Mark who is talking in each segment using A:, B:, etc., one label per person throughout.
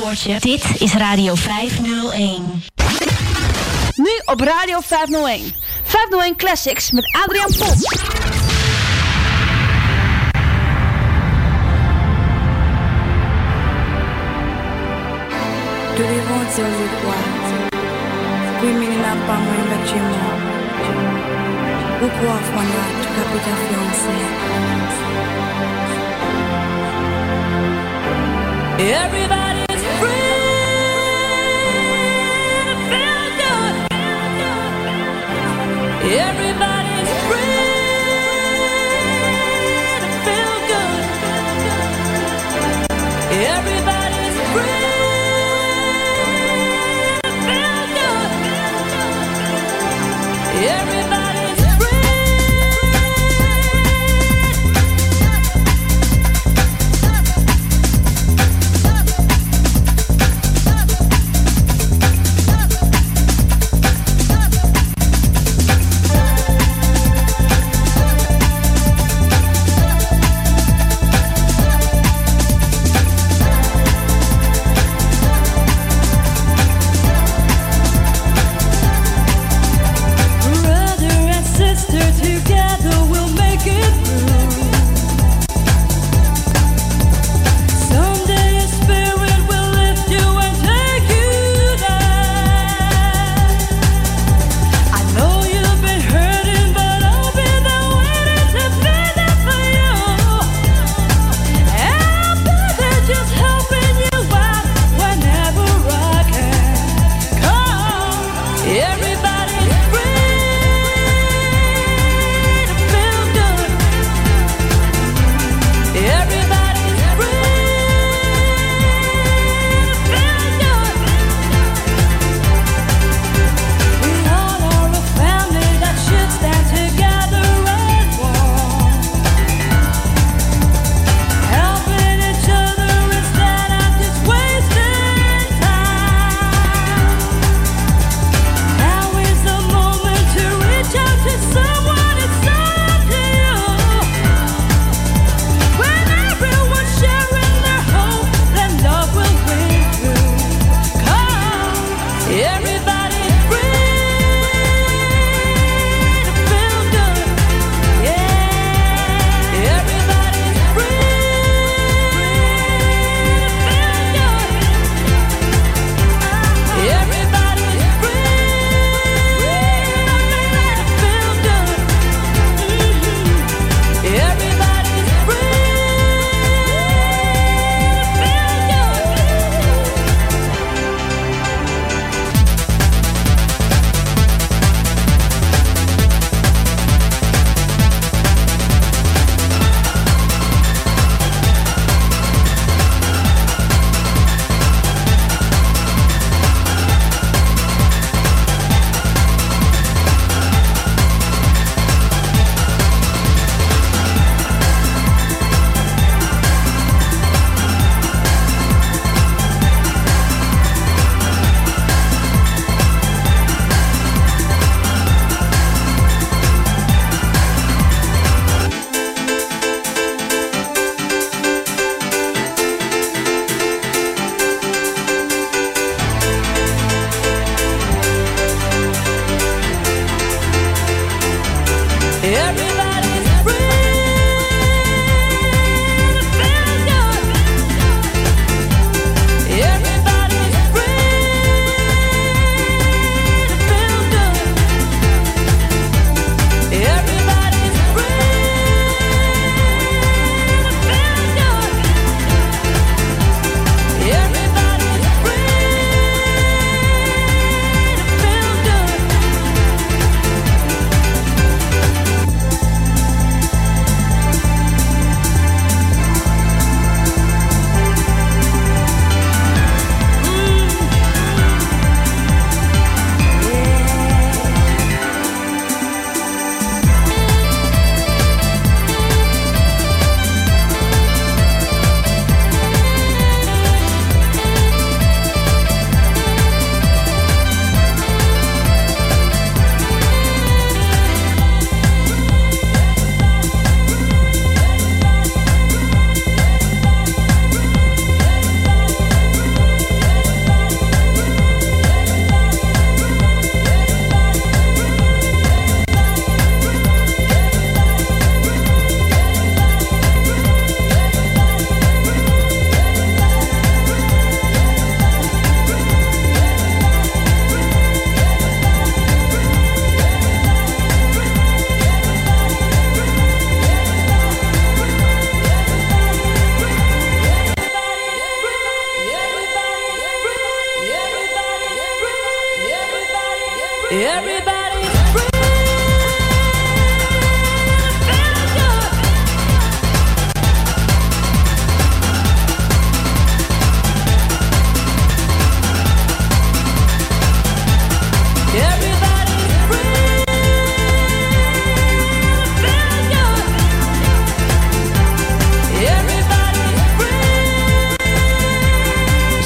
A: poortje. Dit is Radio 501.
B: Nu op Radio 501. 501 Classics met Adriaan Pot.
C: De les aux étoiles, screaming la pomme et la chimie. Pourquoi fournir tout capital fiancé? Everybody. Everybody's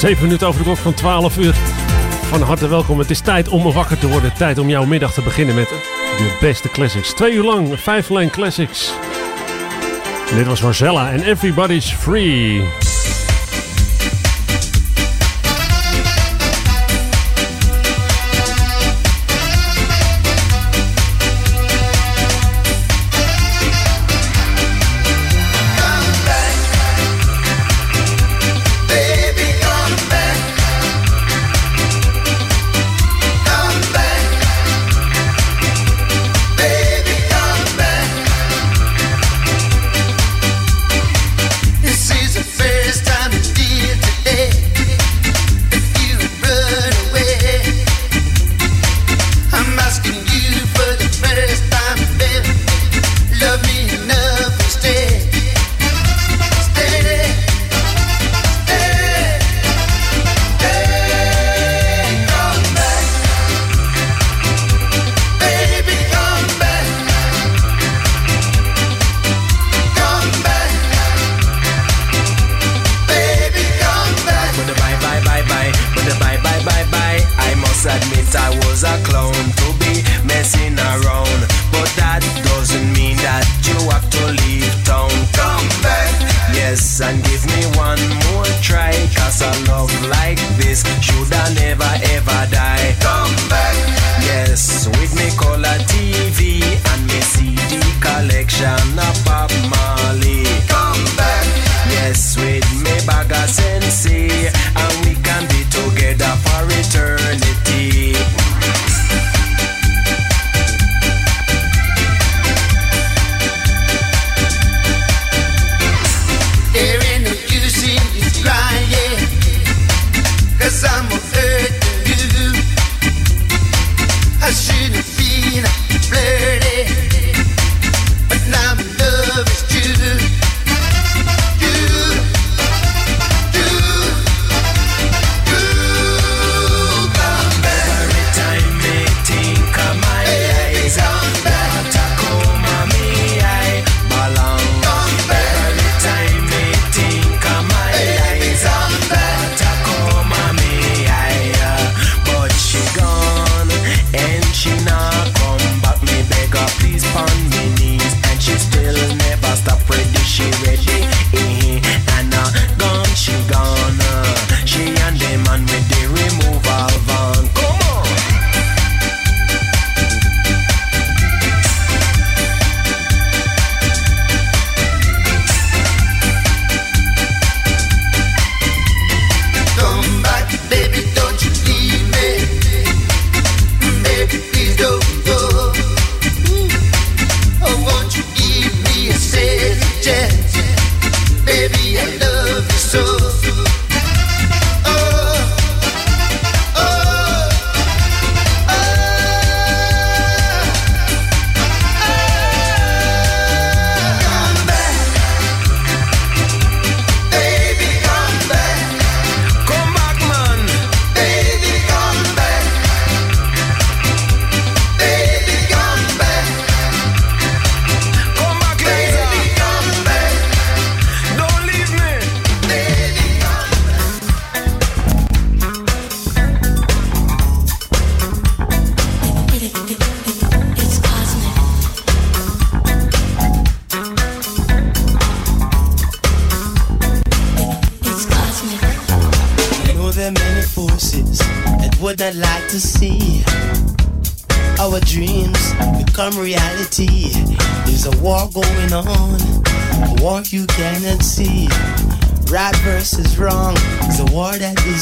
D: 7 minuten over de klok van 12 uur. Van harte welkom. Het is tijd om wakker te worden. Tijd om jouw middag te beginnen met de beste classics. Twee uur lang, vijf lijn classics. Dit was Marcella en Everybody's Free.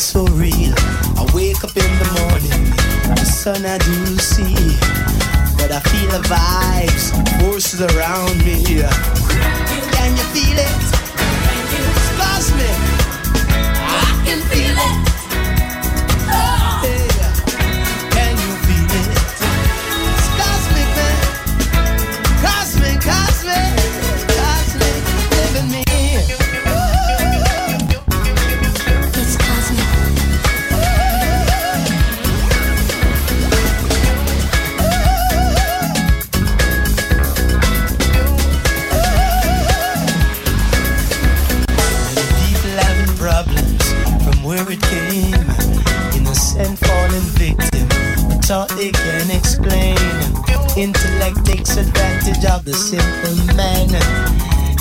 E: so
F: real. I wake up in the morning, the sun I do see, but I feel the vibes, forces around me. Can you feel it? thought they can explain. Intellect takes advantage of the simple man.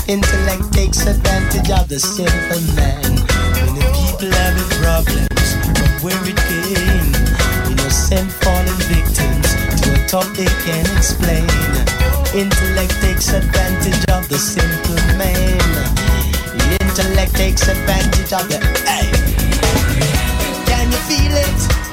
F: Intellect takes advantage of the simple man. When the people having problems from where it came, innocent fallen victims to a thought they can explain. Intellect takes advantage of the simple man. Intellect takes advantage of the. Hey. Can you feel it?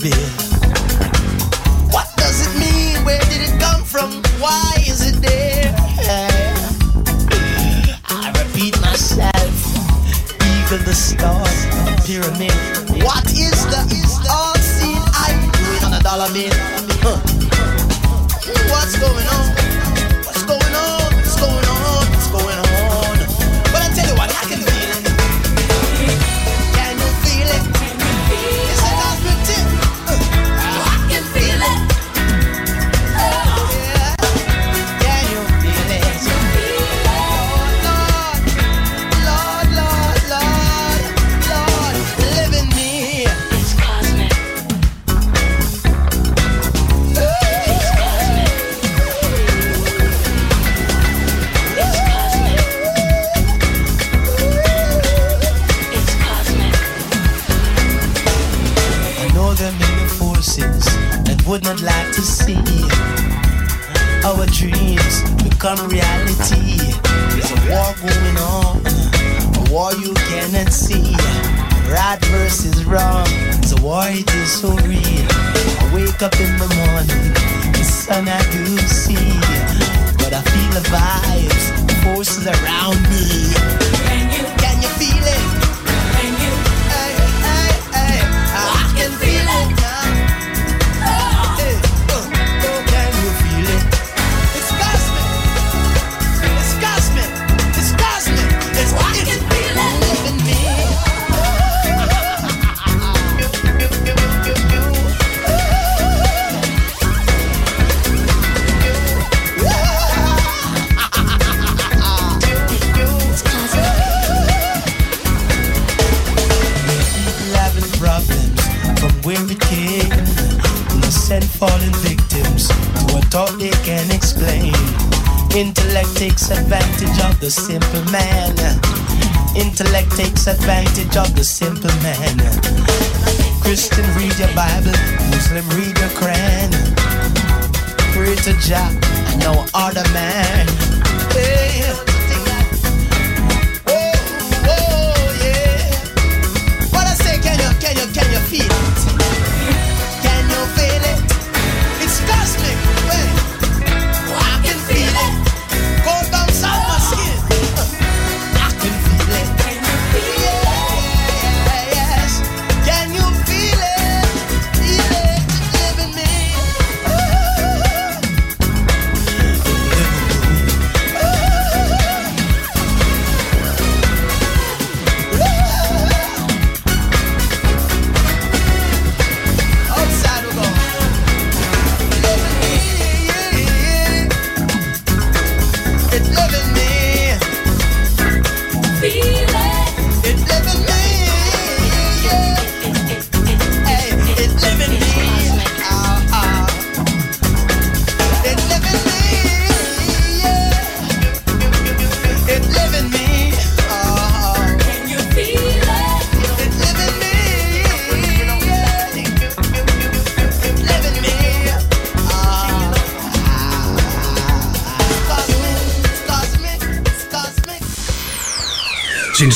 F: be. Intellect takes advantage of the simple man. Intellect takes advantage of the simple man. Christian, read your Bible. Muslim, read your Quran. Pray to Jah, no other man. Hey.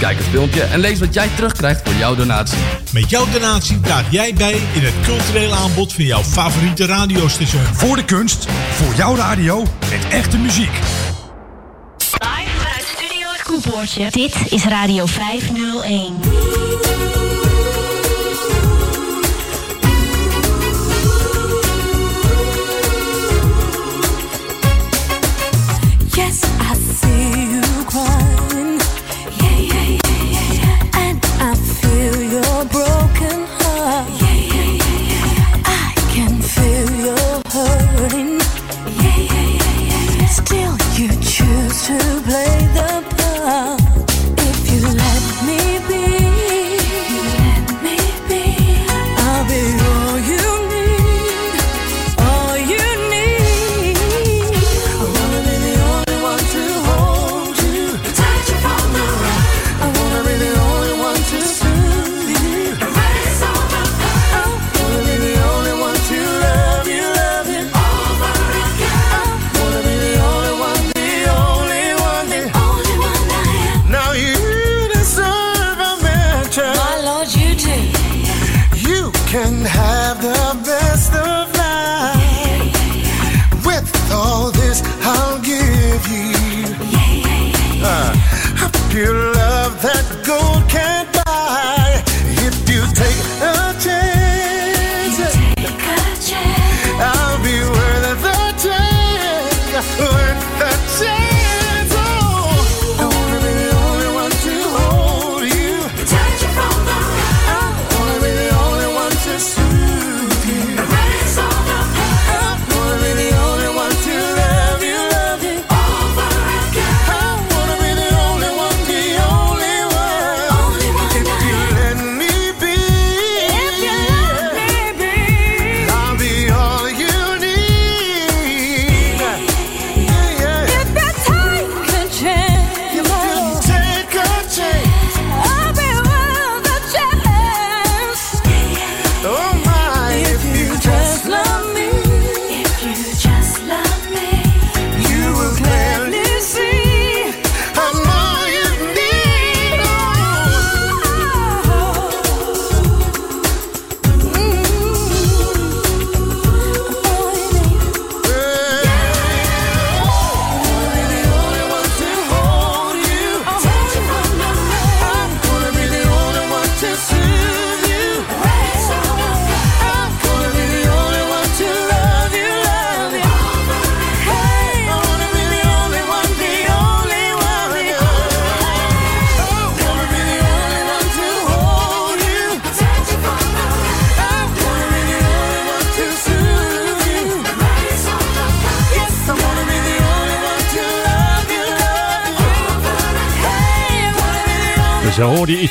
G: Kijk het filmpje en lees wat jij terugkrijgt voor jouw donatie.
H: Met jouw donatie draag jij bij in het culturele aanbod van jouw favoriete radiostation.
I: Voor de kunst, voor jouw radio, met echte muziek.
J: Live vanuit Studio Het Koepoortje. Dit is Radio 501.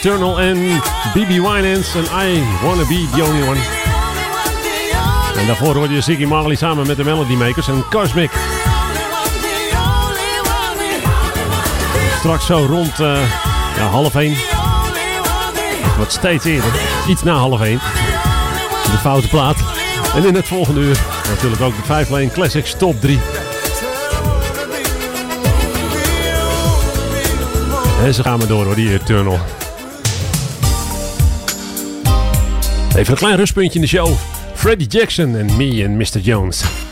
K: Eternal en BB Winans en I Wanna Be The Only One. En daarvoor hoorde je Ziggy Marley samen met de Melody Makers en Cosmic. Straks zo rond eh, ja, half één. Het wordt steeds eerder. Iets na half één. De foute plaat. En in het volgende uur natuurlijk ook de 5 Lane Classics Top 3. En ze gaan maar door hoor, die Eternal. Even een klein rustpuntje in de show. Freddie Jackson en me en Mr. Jones.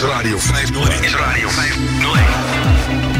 L: Is Radio 501. Is Radio 501. 501.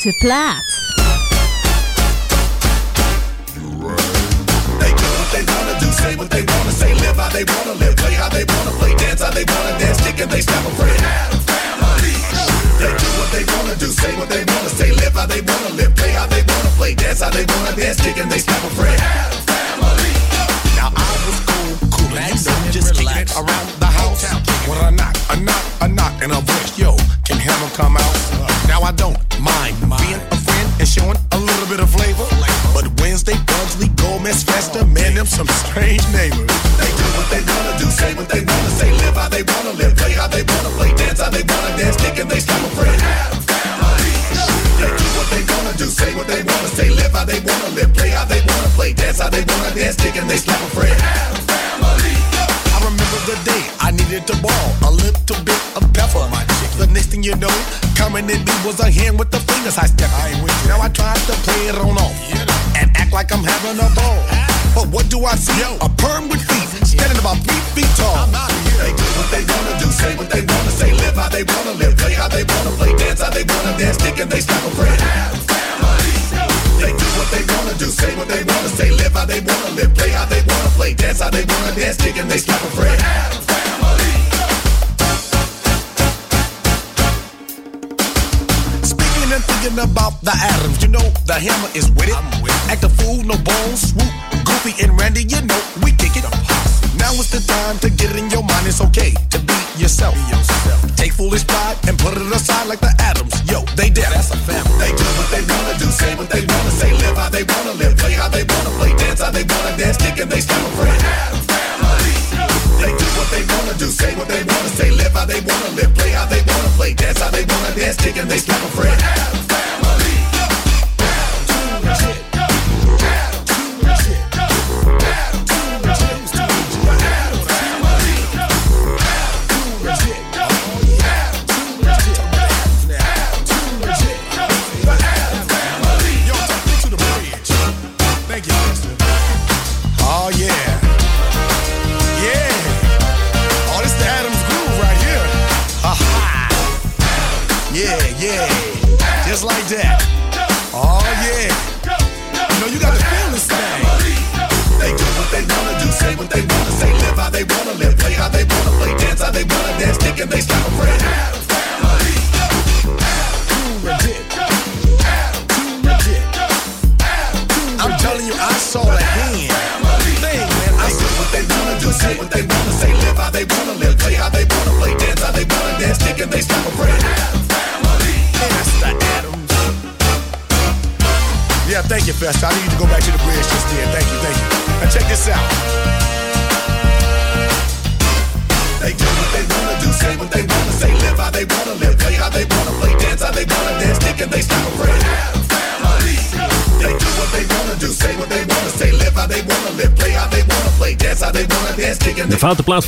M: To plat. Yo. yourself. Be yourself. Take foolish pride and put it aside like the atoms. Yo, they dead. That's a family.
N: They do what they wanna do, say what they wanna say, live how they wanna live, play how they wanna play, dance how they wanna dance, kick and they celebrate. Adam family. They do what they wanna do, say what they wanna say, live how they wanna live, play how they wanna play, dance how they wanna dance, kick and they
K: celebrate.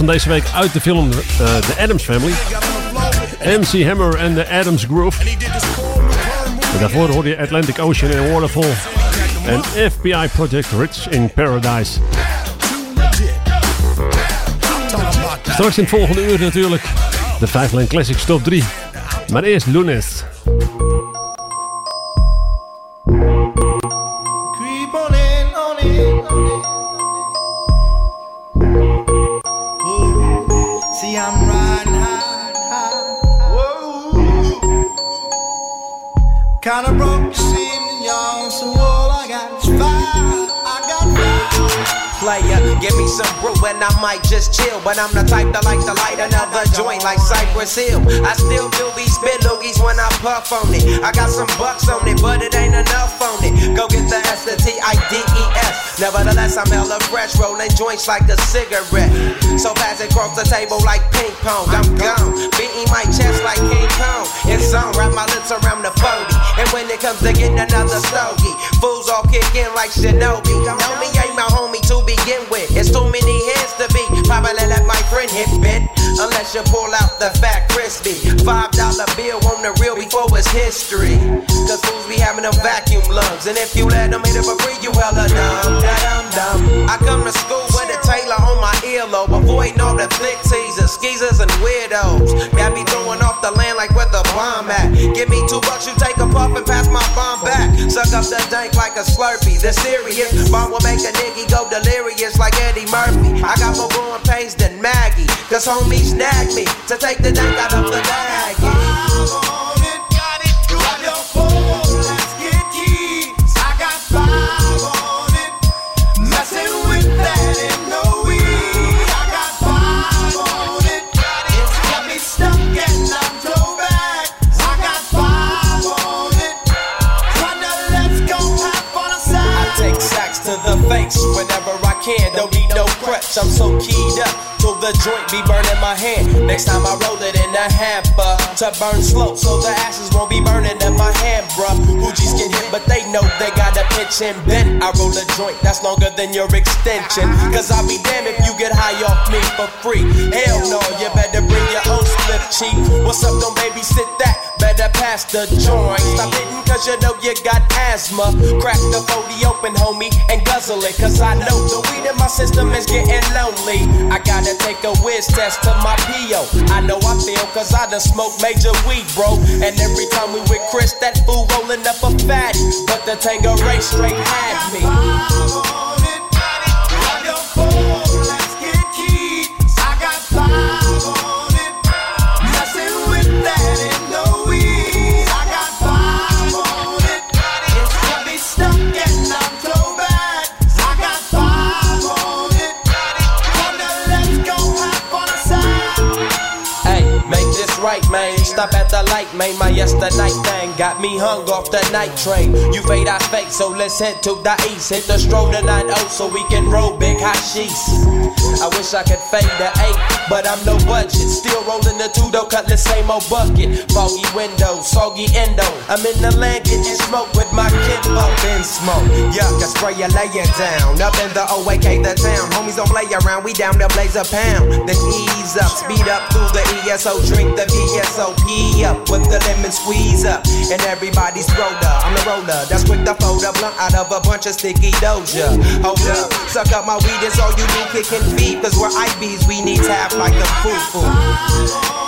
K: deze week uit de film eh, The Adams Family. MC Hammer en The Adams Groove. Daarvoor hoorde je Atlantic Ocean en Waterfall. En FBI Project Rich in Paradise. Straks in het volgende uur natuurlijk de 5 Classic Classics Top 3. Maar eerst Lunes.
D: might just chill, but I'm the type that like to light another joint like Cypress Hill. I still do these spit loogies when I puff on it. I got some bucks on it, but it ain't enough on it. Go get the S T I D E S. Nevertheless, I'm hella fresh, rolling joints like a cigarette. So fast it across the table like ping pong. I'm gone, beating my chest like King Kong. And some wrap my lips around the phony. And when it comes to getting another stogie, fools all kick in like Shinobi. Know me ain't my homie to begin with. It's too many hands to be. Probably let my friend hit bit unless you pull out the fat crispy. Five dollar bill on the real before it's history. Cause fools be having them vacuum lungs. And if you let them hit it for free, you hella dumb, da dum dum. I come to school with a Taylor on my earlobe, avoiding all the flick teasers, skeezers, and weirdos. Got me throwing off the land like where the bomb at. Give me two bucks, you take a puff and pass my bomb back. Suck up the dank like a slurpee. The serious bomb will make a nigga go delirious like Eddie Murphy. I got more growing pains than Maggie, cause homies snagged me. To take the dank out of the bag. I take sacks to the face whenever I can. Don't need no crutch, I'm so The joint be burning my hand. Next time I roll it in a hamper to burn slow, so the ashes won't be burning in my hand, bruh. Hoogies get hit, but they know they got a pitch and bend. I roll a joint that's longer than your extension. Cause I'll be damned if you get high off me for free. Hell no, you better bring your own slip cheap. What's up, don't babysit that? Better pass the joint. Stop hitting cause you know you got asthma. Crack the 40 open, homie, and guzzle it. Cause I know the weed in my system is getting lonely. I gotta take a whiz test to my PO. I know I feel cause I done smoked major weed, bro. And every time we with Chris, that fool rolling up a fatty. But the Tanqueray straight had me. Stop at the light, made My yesterday thing got me hung off the night train. You fade, I fake, so let's head to the east. Hit the stroll to 9 so we can roll big hashish. I wish I could fade the 8, but I'm no budget. Still rolling the 2 though, cut the same old bucket. Foggy window, soggy endo. I'm in the land getting smoke with my kinfolk.
F: in smoke. Yuck, I spray you, lay it down. Up in the OAK, the town. Homies don't play around, we down there blaze a pound. Then ease up, speed up through the ESO, drink the Up with the lemon squeeze up. And everybody's roller, I'm the roller. That's quick to fold a blunt out of a bunch of sticky doja. Hold up, suck up my weed, it's all you do, kicking feet. Cause we're IBs, we need tap like a foo foo.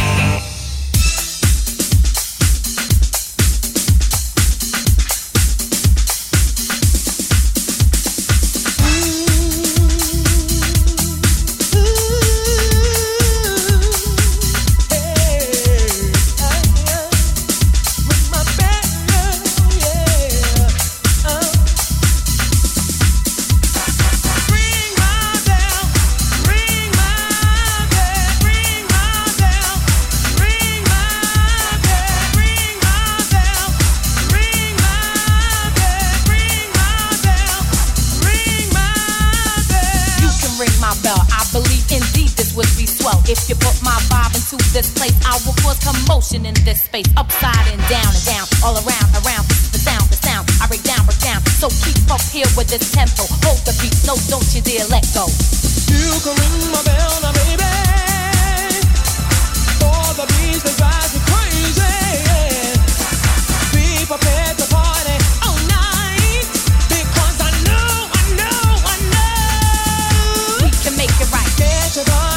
O: Cause commotion in this space. Upside and down and down, all around, around. The sound, the sound. I break down, break down. So keep up here with this tempo. Hold the beat, no, don't you dare let go.
N: You can ring my bell now, baby. For the beats that drive you crazy. Be prepared to party all night. Because I know, I know, I know.
O: We can make it right.
N: Get your body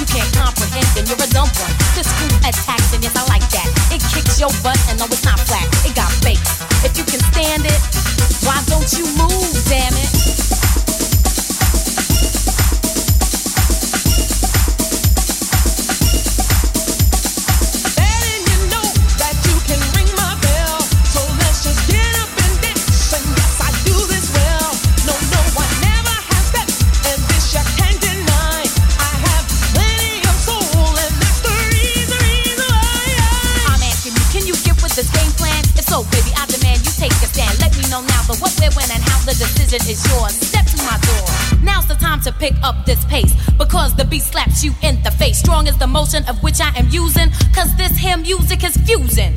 N: You
O: can't comprehend, then you're a dumb one. This groove attacks, and yes, I like that. It kicks your butt, and no, it's not flat. It got bass. If you can stand it, why don't you move, Strong is the motion of which I am using, cause this here music is fusing.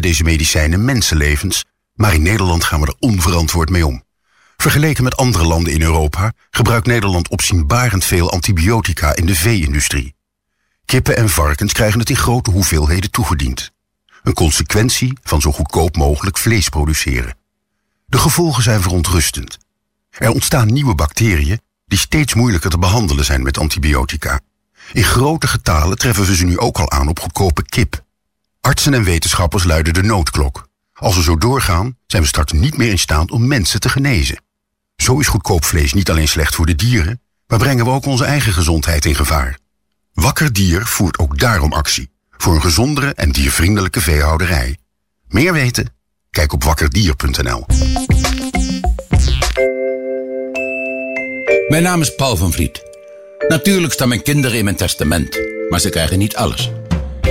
A: deze
P: medicijnen mensenlevens, maar in Nederland gaan we er onverantwoord mee om. Vergeleken met andere landen in Europa gebruikt Nederland opzienbarend veel antibiotica in de vee-industrie. Kippen en varkens krijgen het in grote hoeveelheden toegediend. Een consequentie van zo goedkoop mogelijk vlees produceren. De gevolgen zijn verontrustend. Er ontstaan nieuwe bacteriën die steeds moeilijker te behandelen zijn met antibiotica. In grote getalen treffen we ze nu ook al aan op goedkope kip. Artsen en wetenschappers luiden de noodklok. Als we zo doorgaan, zijn we straks niet meer in staat om mensen te genezen. Zo is goedkoop vlees niet alleen slecht voor de dieren, maar brengen we ook onze eigen gezondheid in gevaar. Wakker Dier voert ook daarom actie. Voor een gezondere en diervriendelijke veehouderij. Meer weten? Kijk op wakkerdier.nl.
Q: Mijn naam is Paul van Vliet. Natuurlijk staan mijn kinderen in mijn testament, maar ze krijgen niet alles.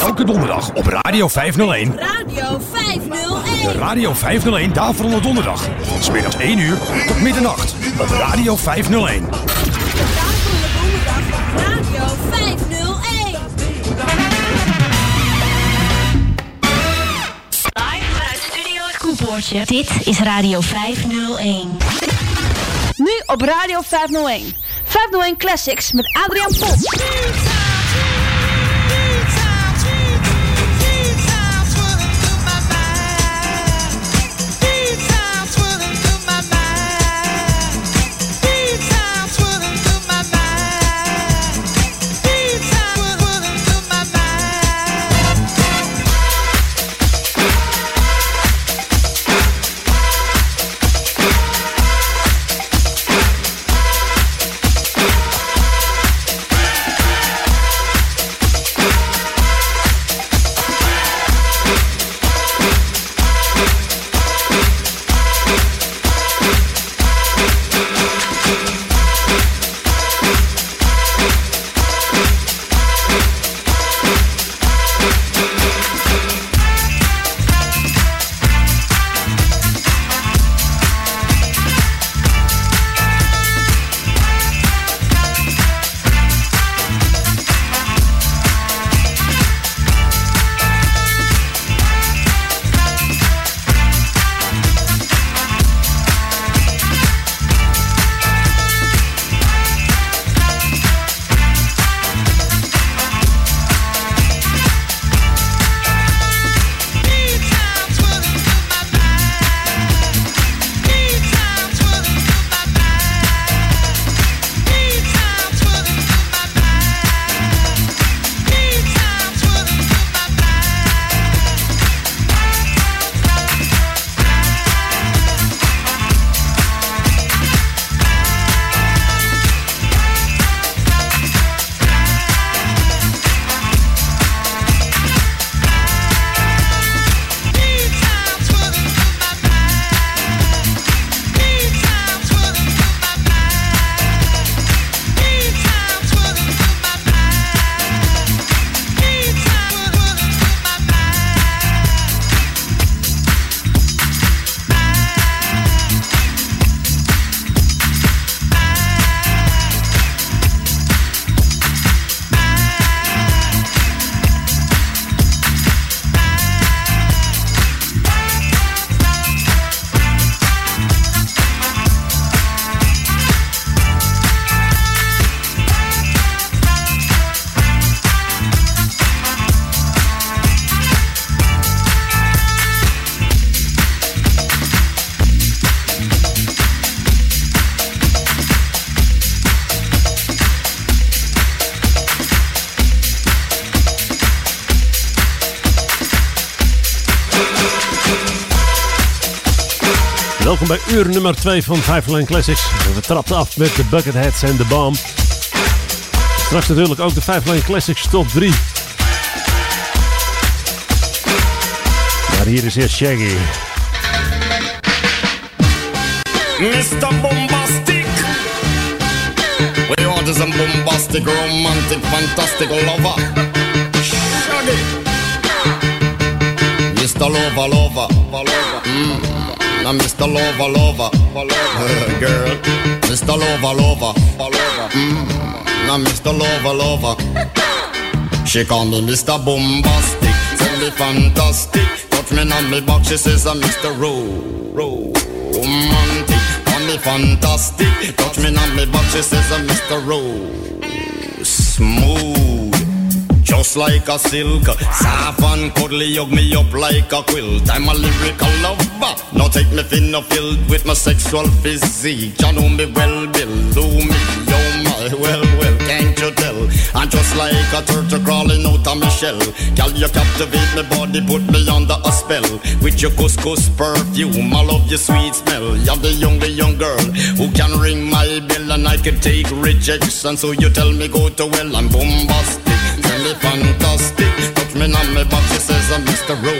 I: Elke donderdag op Radio 501.
N: Radio 501.
I: De Radio 501 Daverende Donderdag. Van 's middags 1 uur tot middernacht op Radio 501.
N: Radio 501.
R: Live vanuit Studio Koepoortje. Dit is Radio 501.
B: Nu op Radio 501. 501 Classics met Adriaan Pot.
K: Bij uur nummer 2 van Five Line Classics. We trapten af met de Bucketheads en de Bomb. Straks natuurlijk ook de Five Line Classics top 3. Maar hier is eerst Shaggy.
S: Mr. Bombastic. We want is bombastic, romantic, fantastic lover. Shaggy. Mr. Lover, lover, lover. Mm. Now Mr. Lover, lover. Girl. Mr. Lover, lover. Mm. Now Mr. Lover, lover. She call me Mr. Bombastic, tell me fantastic. Touch me on me back, she says I'm Mr. Ro, ro, romantic. Call me fantastic, touch me on me back, she says I'm Mr. Ro, smooth. Just like a silk, soft and cuddly, hug me up like a quilt. I'm a lyrical lover. Now take me thin or filled with my sexual physique. You know me well, Bill. Do me, oh my, well, well, can't you tell? I'm just like a turtle crawling out of my shell. Girl, you captivate my body, put me under a spell. With your couscous perfume, I love your sweet smell. You're the young, the young girl who can ring my bell and I can take rejection. So you tell me go to well, I'm bombastic. Fantastic. Touch me on my back, she says I'm Mr. Ro.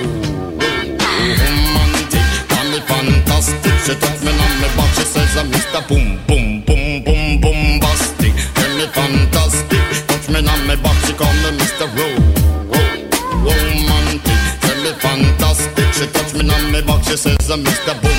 S: Romantic. Call me fantastic. She touch me on my back, she says I'm Mr. Boom, boom, boom, boom, bombastic. Tell me fantastic. Touch me on my back, she call me Mr. Ro. Romantic. Tell me fantastic. She touch me on my back, she says I'm Mr. Boom,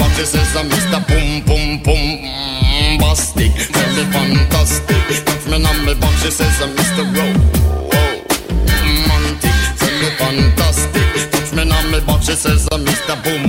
S: Box, she says I'm Mr. Boom Boom Boom Bombastic, tell me fantastic. Touch me on me box, she says I'm Mr. Ro. Romantic, tell me fantastic. Touch me on me box, she says I'm Mr. Boom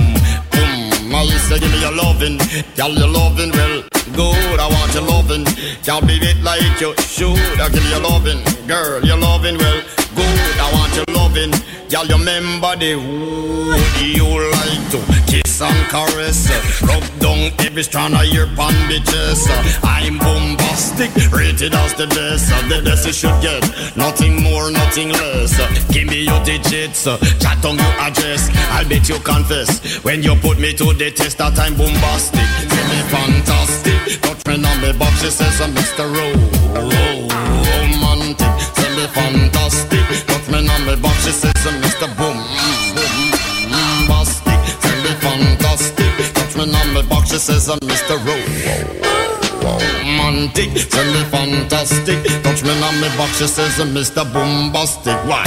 S: Boom. I say give me your loving, girl your loving well good. I want your loving, girl be it like you should. I give you loving, girl your loving well good. I want your loving, you remember the wood you like to and caress, rub down every strand of your bandages. I'm bombastic, rated as the best. The best you should get, nothing more, nothing less. Give me your digits, chat on your address. I'll bet you confess when you put me to the test that I'm bombastic. Tell me fantastic, touch me on me box. She says I'm Mr. Ro, romantic. Tell me fantastic, touch me on me box. She says I'm Mr. Boom, She says I'm Mr. Ro. Romantic, tell me fantastic. Touch me on me box, she says I'm Mr. Bombastic. Why?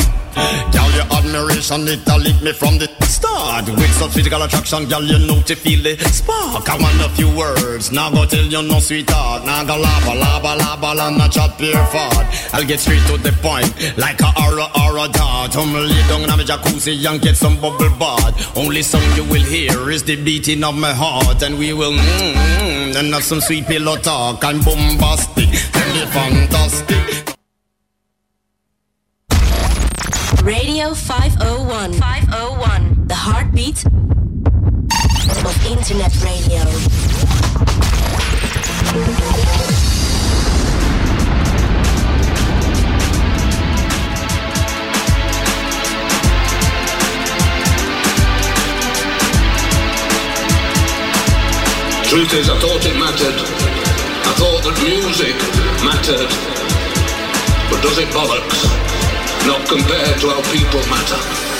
S: Admiration, it lick me from the start. With such physical attraction, girl, you know to feel the spark. I want a few words, now go tell you no sweetheart. Now go lava, lava, lava, and not chat pure fart. I'll get straight to the point, like a aura, aura dart. I'm lay down in my jacuzzi and get some bubble bath. Only song you will hear is the beating of my heart, and we will mmm, and have some sweet pillow talk. I'm bombastic, tell me fantastic.
A: Radio 501. 501. The heartbeat of internet radio.
T: Truth is, I thought it mattered. I thought that music mattered. But does it bollocks? Not compared to how people matter.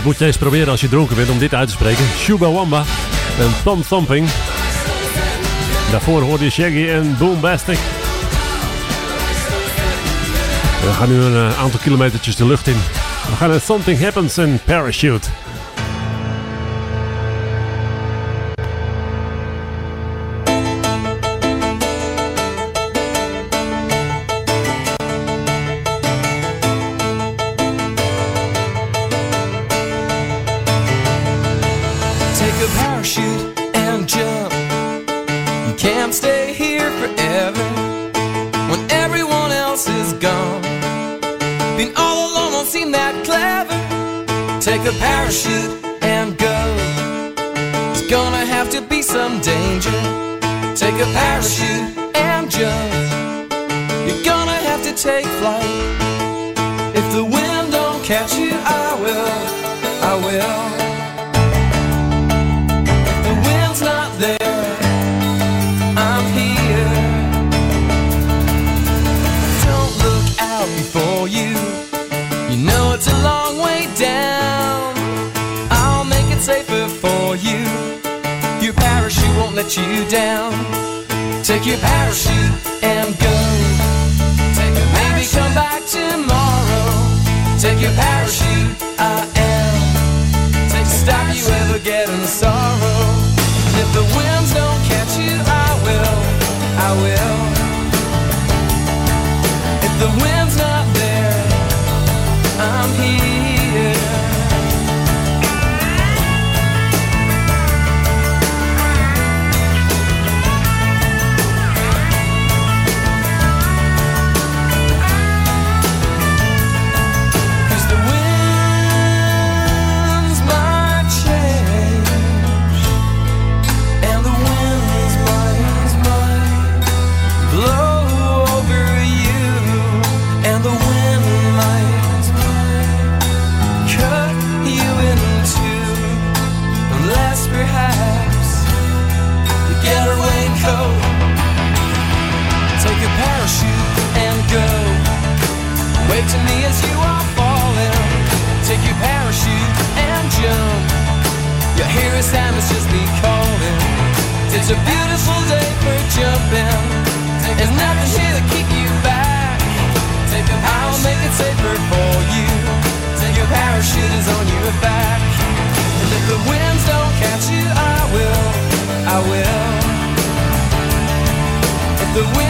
K: Dit moet je eens proberen als je dronken bent om dit uit te spreken. Shubawamba en Tom Thumping. Daarvoor hoorde je Shaggy en Boombastic. We gaan nu een eh, aantal kilometertjes de lucht in. We gaan naar Something Happens in Parachute.
U: Parachute and go. It's gonna have to be some danger. Take a parachute the wind's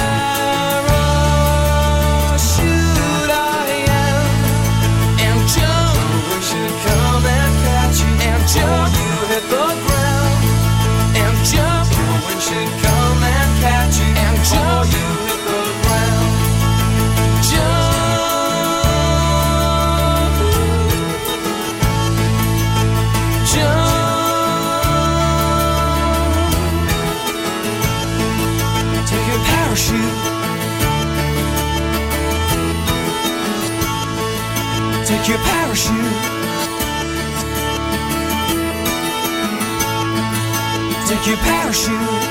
U: your parachute. Take your parachute.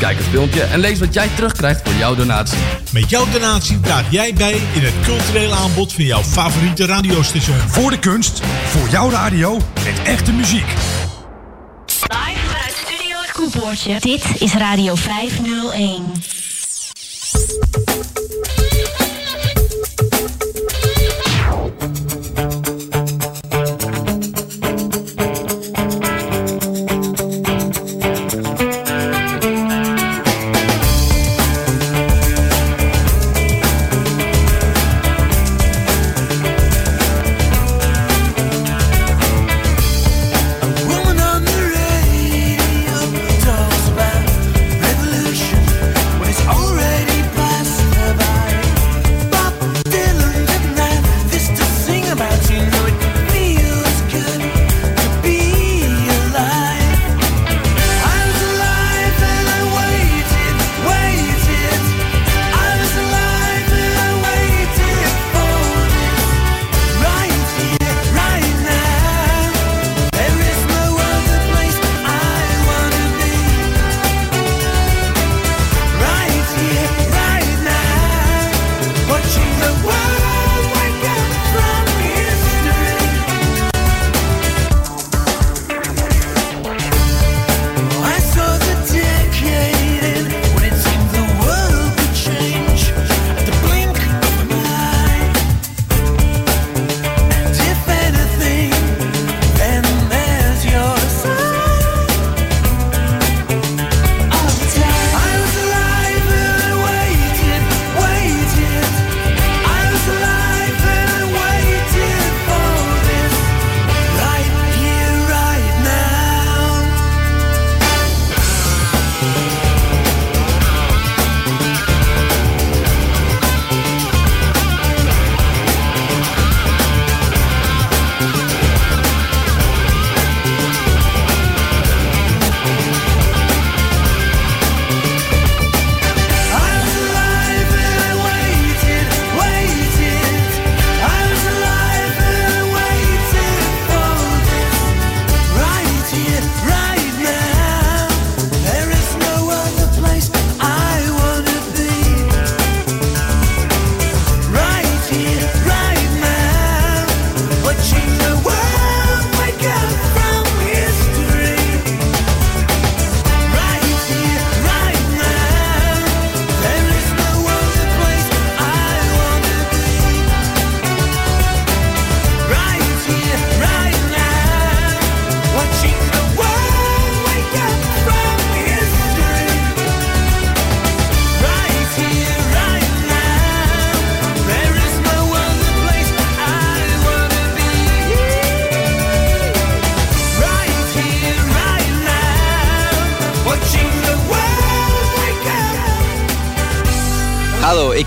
G: Kijk het filmpje en lees wat jij terugkrijgt voor jouw donatie.
H: Met jouw donatie draag jij bij in het culturele aanbod van jouw favoriete radiostation.
I: Voor de kunst, voor jouw radio, met echte muziek.
J: Live uit Studio Het Koepoortje. Dit is Radio 501.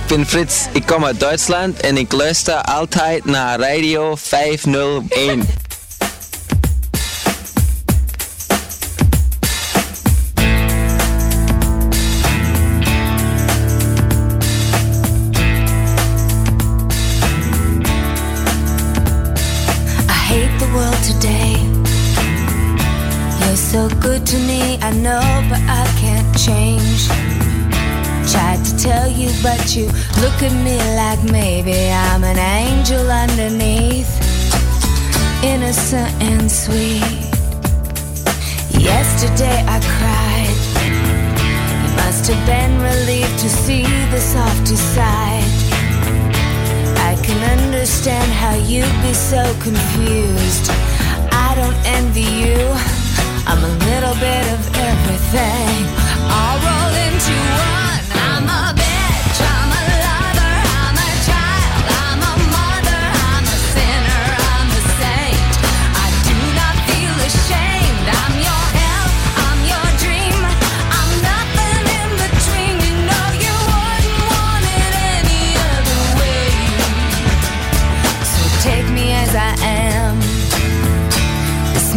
V: ben Frits, ik kom uit Duitsland en ik luister altijd naar Radio 501.
W: but you look at me like maybe I'm an angel underneath, innocent and sweet. Yesterday I cried. You must have been relieved to see the softer side. I can understand how you'd be so confused. I don't envy you. I'm a little bit of everything. I'll roll into one. I'm a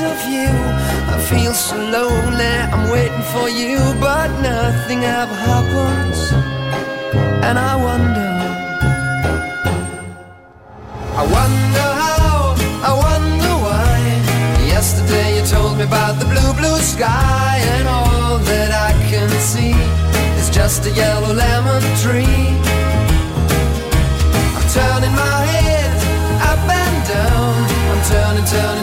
U: of you. I feel so lonely, I'm waiting for you, but nothing ever happens. And I wonder, I wonder how, I wonder why. Yesterday you told me about the blue, blue sky, and all that I can see is just a yellow lemon tree.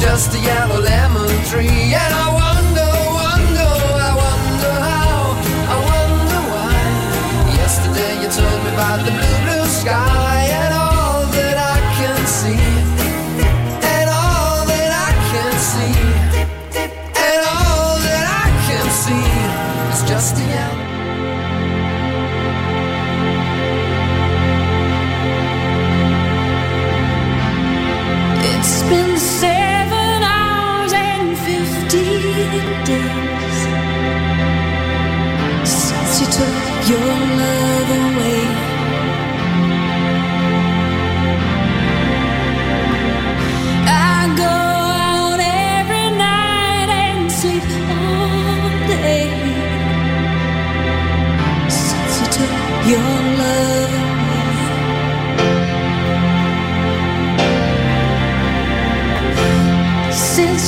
U: Just a yellow lemon tree. And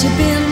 W: Since you've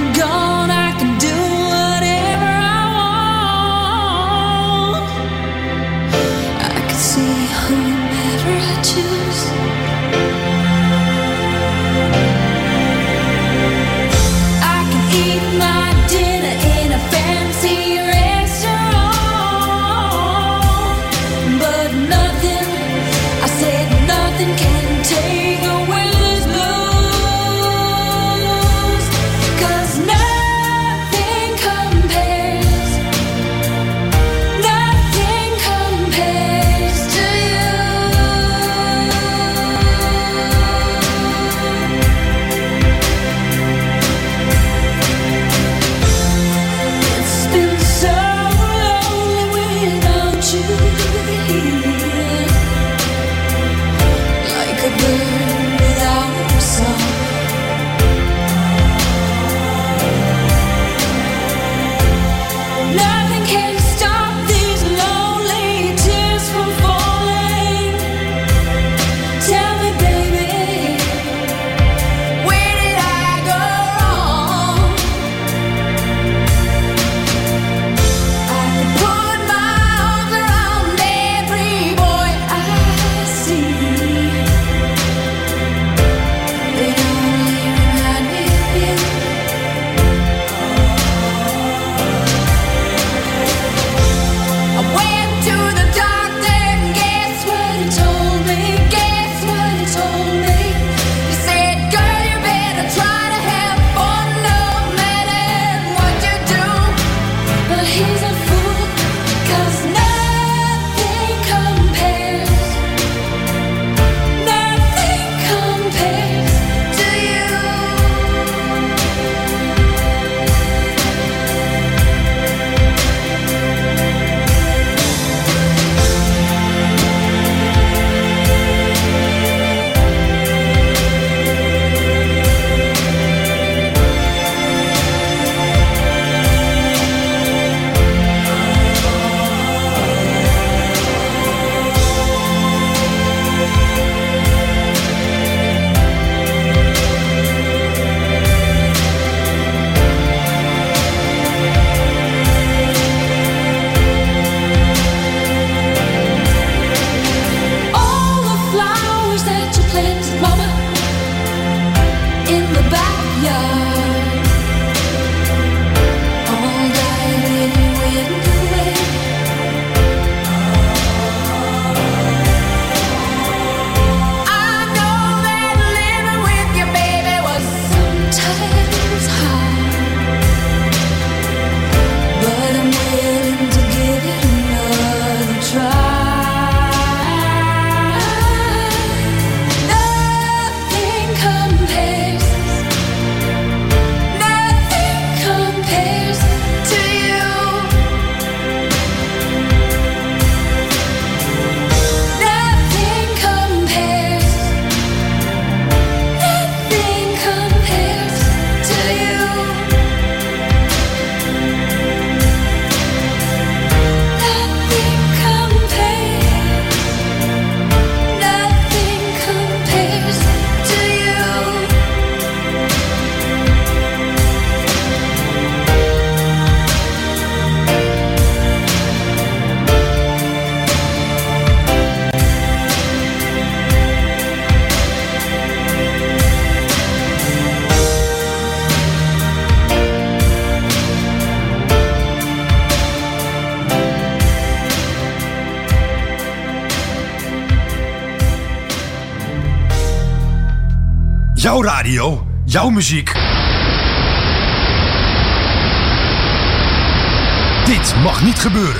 I: jouw muziek. Dit mag niet gebeuren.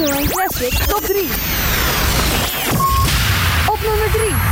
J: Nederland Classic Top 3. Op nummer 3.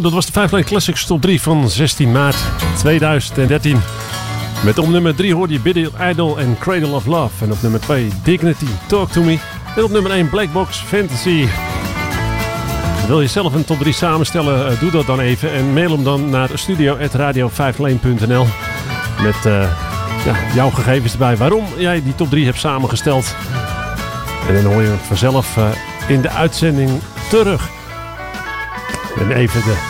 K: Dat was de 5 Lane Classics top 3 van 16 maart 2013. Met op nummer 3 hoorde je Billy Idol en Cradle of Love. En op nummer 2 Dignity, Talk To Me. En op nummer 1 Blackbox Fantasy. Wil je zelf een top 3 samenstellen, eh, doe dat dan even. En mail hem dan naar studio.radio5lane.nl Met eh, jouw gegevens erbij waarom jij die top 3 hebt samengesteld. En dan hoor je hem vanzelf eh, in de uitzending terug. En even de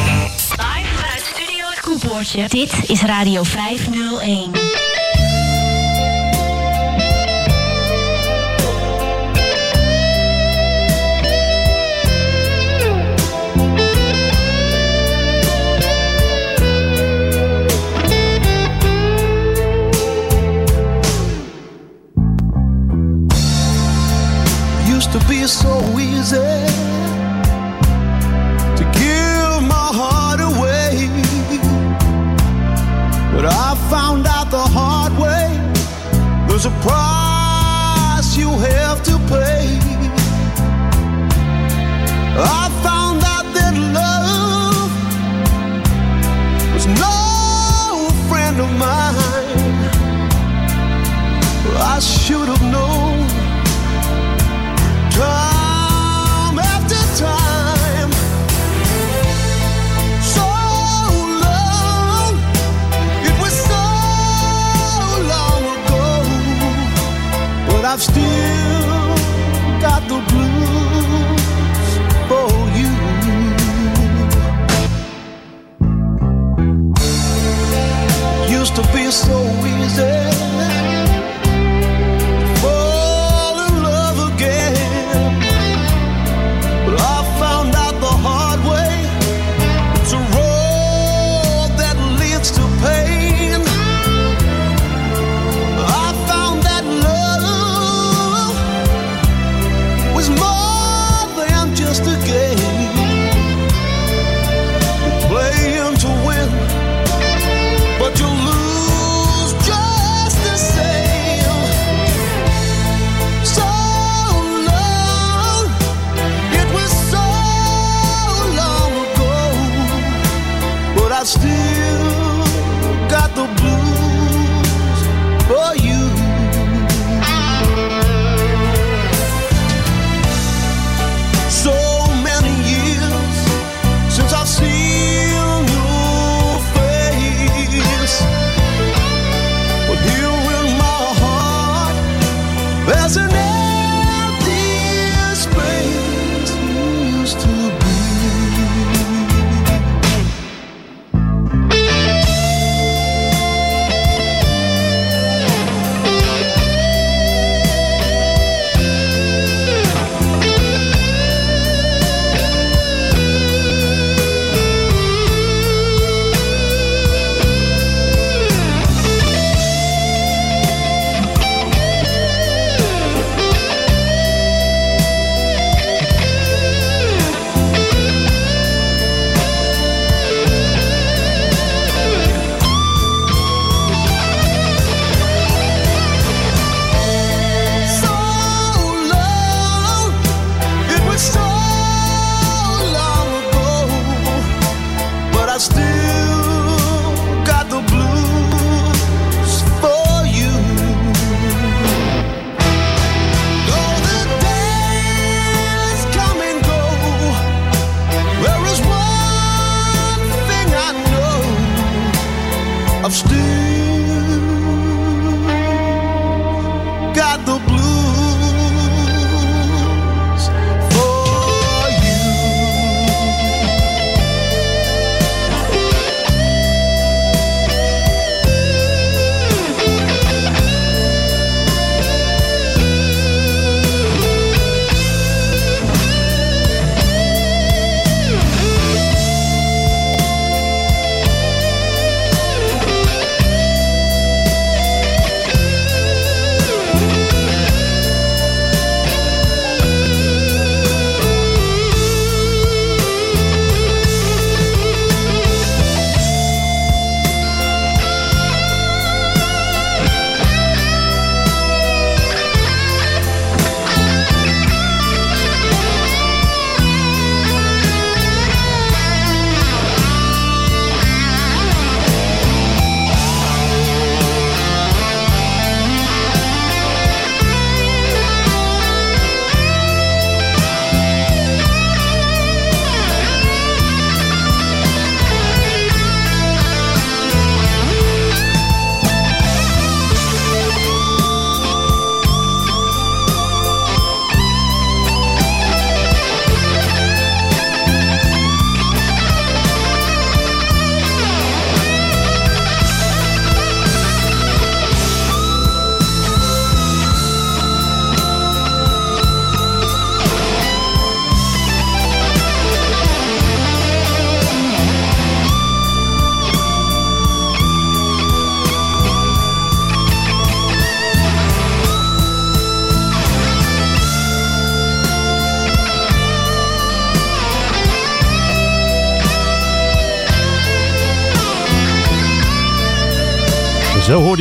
J: Koepoortje. Dit is Radio 501.
N: Used to be so easy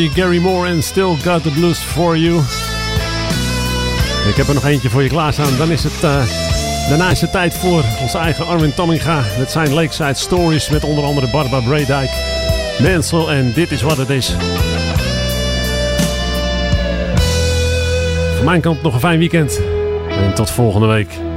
K: Gary Moore en Still Got the Blues for You. Ik heb er nog eentje voor je klaarstaan. Dan is het, eh, daarna is het tijd voor onze eigen Armin Tamminga. Met zijn Lakeside Stories met onder andere Barbara Braydijk, Mansell en Dit is wat het is. Van mijn kant nog een fijn weekend. En tot volgende week.